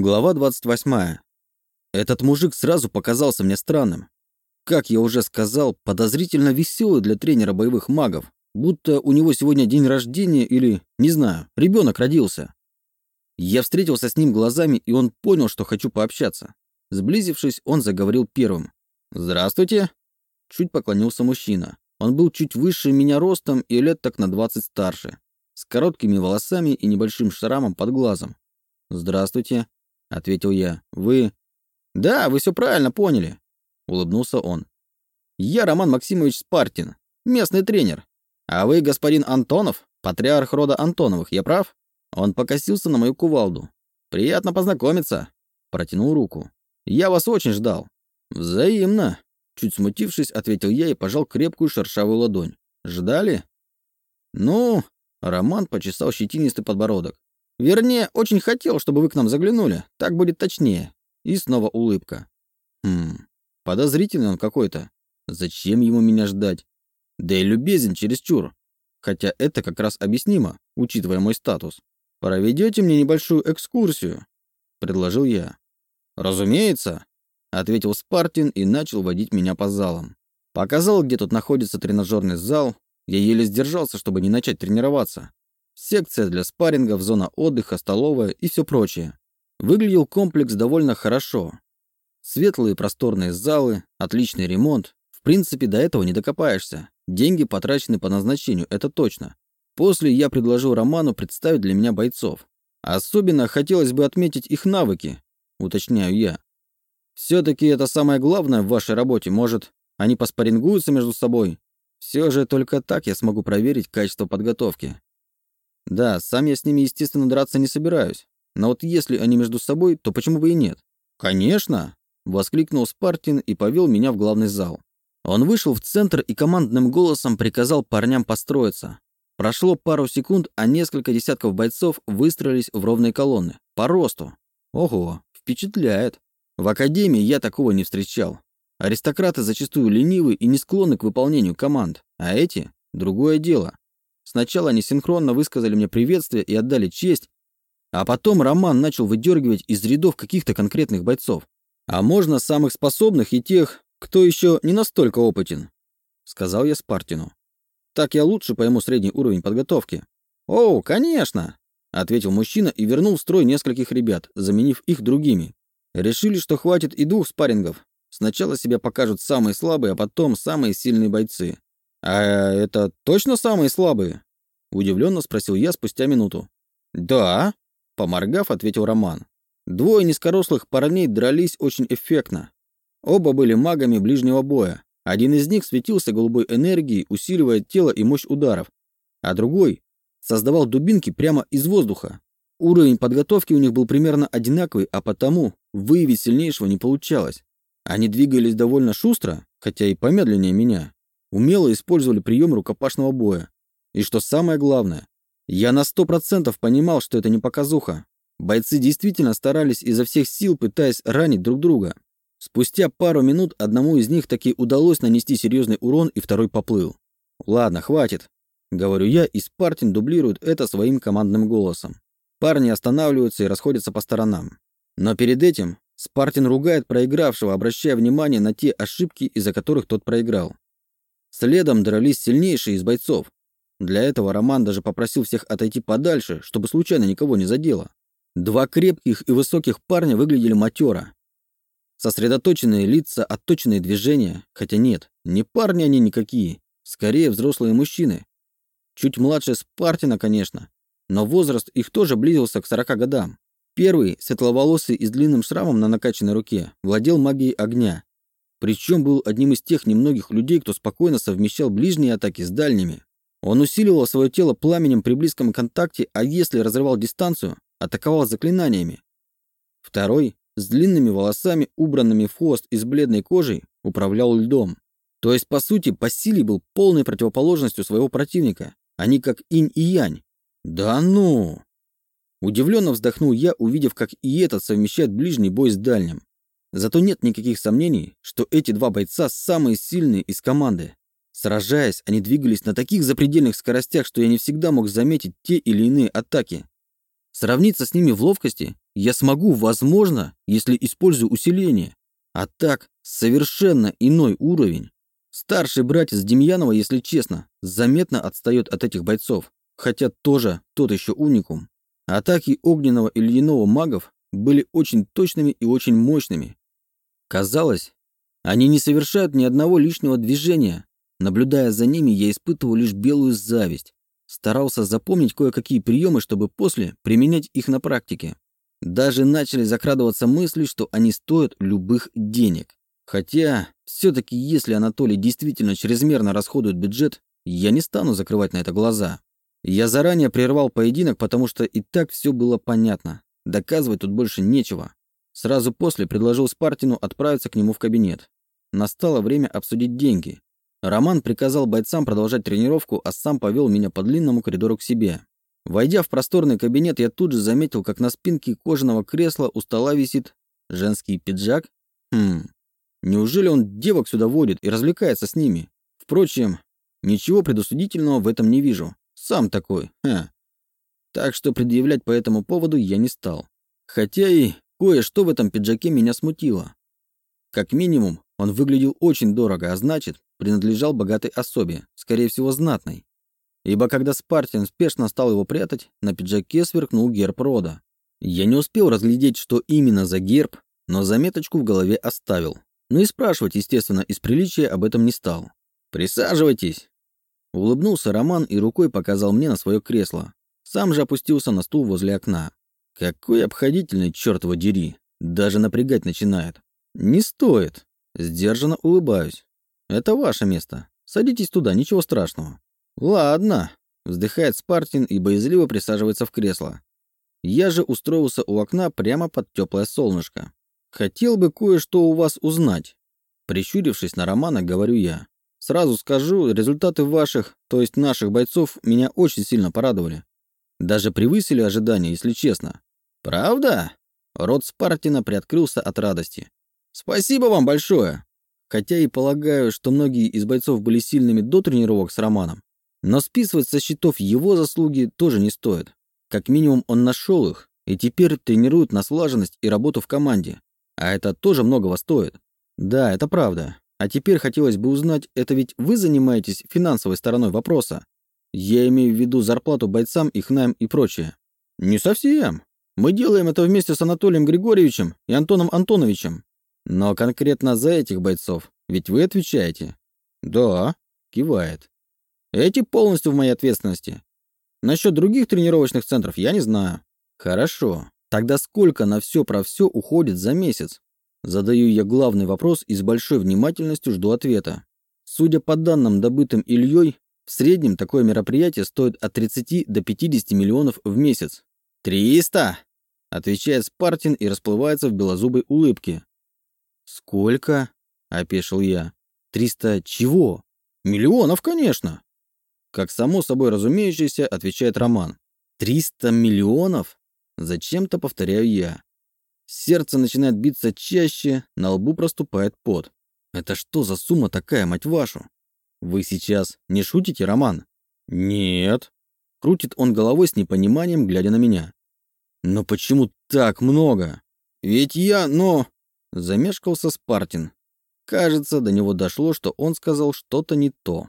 Глава 28. Этот мужик сразу показался мне странным. Как я уже сказал, подозрительно веселый для тренера боевых магов, будто у него сегодня день рождения или, не знаю, ребенок родился. Я встретился с ним глазами, и он понял, что хочу пообщаться. Сблизившись, он заговорил первым. «Здравствуйте!» Чуть поклонился мужчина. Он был чуть выше меня ростом и лет так на 20 старше, с короткими волосами и небольшим шрамом под глазом. «Здравствуйте», — ответил я. «Вы...» «Да, вы все правильно поняли», — улыбнулся он. «Я Роман Максимович Спартин, местный тренер. А вы господин Антонов, патриарх рода Антоновых, я прав?» Он покосился на мою кувалду. «Приятно познакомиться», — протянул руку. «Я вас очень ждал». «Взаимно», — чуть смутившись, ответил я и пожал крепкую шершавую ладонь. «Ждали?» «Ну...» — Роман почесал щетинистый подбородок. Вернее, очень хотел, чтобы вы к нам заглянули. Так будет точнее. И снова улыбка. Хм, подозрительный он какой-то. Зачем ему меня ждать? Да и любезен чересчур. Хотя это как раз объяснимо, учитывая мой статус. «Проведете мне небольшую экскурсию?» — предложил я. «Разумеется», — ответил Спартин и начал водить меня по залам. Показал, где тут находится тренажерный зал. Я еле сдержался, чтобы не начать тренироваться секция для спаррингов, зона отдыха, столовая и все прочее. Выглядел комплекс довольно хорошо. Светлые просторные залы, отличный ремонт. В принципе, до этого не докопаешься. Деньги потрачены по назначению, это точно. После я предложил Роману представить для меня бойцов. Особенно хотелось бы отметить их навыки, уточняю я. Все-таки это самое главное в вашей работе. Может, они поспарингуются между собой? Все же только так я смогу проверить качество подготовки. Да, сам я с ними, естественно, драться не собираюсь. Но вот если они между собой, то почему бы и нет? Конечно! Воскликнул Спартин и повел меня в главный зал. Он вышел в центр и командным голосом приказал парням построиться. Прошло пару секунд, а несколько десятков бойцов выстроились в ровные колонны. По росту. Ого, впечатляет. В академии я такого не встречал. Аристократы зачастую ленивы и не склонны к выполнению команд, а эти – другое дело. Сначала они синхронно высказали мне приветствие и отдали честь, а потом Роман начал выдергивать из рядов каких-то конкретных бойцов. А можно самых способных и тех, кто еще не настолько опытен, сказал я Спартину. Так я лучше пойму средний уровень подготовки. О, конечно, ответил мужчина и вернул в строй нескольких ребят, заменив их другими. Решили, что хватит и двух спаррингов. Сначала себя покажут самые слабые, а потом самые сильные бойцы. «А это точно самые слабые?» Удивленно спросил я спустя минуту. «Да», — поморгав, ответил Роман. Двое низкорослых парней дрались очень эффектно. Оба были магами ближнего боя. Один из них светился голубой энергией, усиливая тело и мощь ударов, а другой создавал дубинки прямо из воздуха. Уровень подготовки у них был примерно одинаковый, а потому выявить сильнейшего не получалось. Они двигались довольно шустро, хотя и помедленнее меня умело использовали прием рукопашного боя. И что самое главное, я на сто процентов понимал, что это не показуха. Бойцы действительно старались изо всех сил, пытаясь ранить друг друга. Спустя пару минут одному из них таки удалось нанести серьезный урон, и второй поплыл. «Ладно, хватит», — говорю я, и Спартин дублирует это своим командным голосом. Парни останавливаются и расходятся по сторонам. Но перед этим Спартин ругает проигравшего, обращая внимание на те ошибки, из-за которых тот проиграл. Следом дрались сильнейшие из бойцов. Для этого Роман даже попросил всех отойти подальше, чтобы случайно никого не задело. Два крепких и высоких парня выглядели матера. Сосредоточенные лица, отточенные движения. Хотя нет, не парни они никакие. Скорее взрослые мужчины. Чуть младше Спартина, конечно. Но возраст их тоже близился к 40 годам. Первый, светловолосый и с длинным шрамом на накачанной руке, владел магией огня. Причем был одним из тех немногих людей, кто спокойно совмещал ближние атаки с дальними. Он усиливал свое тело пламенем при близком контакте, а если разрывал дистанцию, атаковал заклинаниями. Второй, с длинными волосами, убранными в хвост и с бледной кожей, управлял льдом. То есть, по сути, по силе был полной противоположностью своего противника. Они как инь и янь. Да ну! Удивленно вздохнул я, увидев, как и этот совмещает ближний бой с дальним. Зато нет никаких сомнений, что эти два бойца самые сильные из команды. Сражаясь, они двигались на таких запредельных скоростях, что я не всегда мог заметить те или иные атаки. Сравниться с ними в ловкости я смогу, возможно, если использую усиление. А так, совершенно иной уровень. Старший братец Демьянова, если честно, заметно отстает от этих бойцов, хотя тоже тот еще уникум. Атаки огненного и ледяного магов были очень точными и очень мощными. Казалось, они не совершают ни одного лишнего движения. Наблюдая за ними, я испытывал лишь белую зависть. Старался запомнить кое-какие приемы, чтобы после применять их на практике. Даже начали закрадываться мысли, что они стоят любых денег. Хотя, все-таки, если Анатолий действительно чрезмерно расходует бюджет, я не стану закрывать на это глаза. Я заранее прервал поединок, потому что и так все было понятно. Доказывать тут больше нечего. Сразу после предложил Спартину отправиться к нему в кабинет. Настало время обсудить деньги. Роман приказал бойцам продолжать тренировку, а сам повел меня по длинному коридору к себе. Войдя в просторный кабинет, я тут же заметил, как на спинке кожаного кресла у стола висит женский пиджак. Хм, неужели он девок сюда водит и развлекается с ними? Впрочем, ничего предусудительного в этом не вижу. Сам такой, ха. Так что предъявлять по этому поводу я не стал. Хотя и кое-что в этом пиджаке меня смутило. Как минимум, он выглядел очень дорого, а значит, принадлежал богатой особе, скорее всего, знатной. Ибо когда Спартин спешно стал его прятать, на пиджаке сверкнул герб рода. Я не успел разглядеть, что именно за герб, но заметочку в голове оставил. Ну и спрашивать, естественно, из приличия об этом не стал. «Присаживайтесь!» Улыбнулся Роман и рукой показал мне на свое кресло. Сам же опустился на стул возле окна. Какой обходительный, черт его дери. Даже напрягать начинает. Не стоит. Сдержанно улыбаюсь. Это ваше место. Садитесь туда, ничего страшного. Ладно. Вздыхает Спартин и боязливо присаживается в кресло. Я же устроился у окна прямо под теплое солнышко. Хотел бы кое-что у вас узнать. Прищурившись на Романа, говорю я. Сразу скажу, результаты ваших, то есть наших бойцов, меня очень сильно порадовали. Даже превысили ожидания, если честно. Правда? Рот Спартина приоткрылся от радости. Спасибо вам большое. Хотя и полагаю, что многие из бойцов были сильными до тренировок с Романом. Но списывать со счетов его заслуги тоже не стоит. Как минимум он нашел их, и теперь тренирует на слаженность и работу в команде. А это тоже многого стоит. Да, это правда. А теперь хотелось бы узнать, это ведь вы занимаетесь финансовой стороной вопроса? Я имею в виду зарплату бойцам, их найм и прочее. Не совсем. Мы делаем это вместе с Анатолием Григорьевичем и Антоном Антоновичем. Но конкретно за этих бойцов, ведь вы отвечаете. Да, кивает. Эти полностью в моей ответственности. Насчет других тренировочных центров я не знаю. Хорошо. Тогда сколько на все про все уходит за месяц? Задаю я главный вопрос и с большой внимательностью жду ответа. Судя по данным, добытым Ильей, в среднем такое мероприятие стоит от 30 до 50 миллионов в месяц. «Триста!» – отвечает Спартин и расплывается в белозубой улыбке. «Сколько?» – опешил я. «Триста чего?» «Миллионов, конечно!» Как само собой разумеющееся, отвечает Роман. «Триста миллионов?» Зачем-то повторяю я. Сердце начинает биться чаще, на лбу проступает пот. Это что за сумма такая, мать вашу? Вы сейчас не шутите, Роман? Нет. Крутит он головой с непониманием, глядя на меня. Но почему так много? Ведь я, но... Замешкался Спартин. Кажется, до него дошло, что он сказал что-то не то.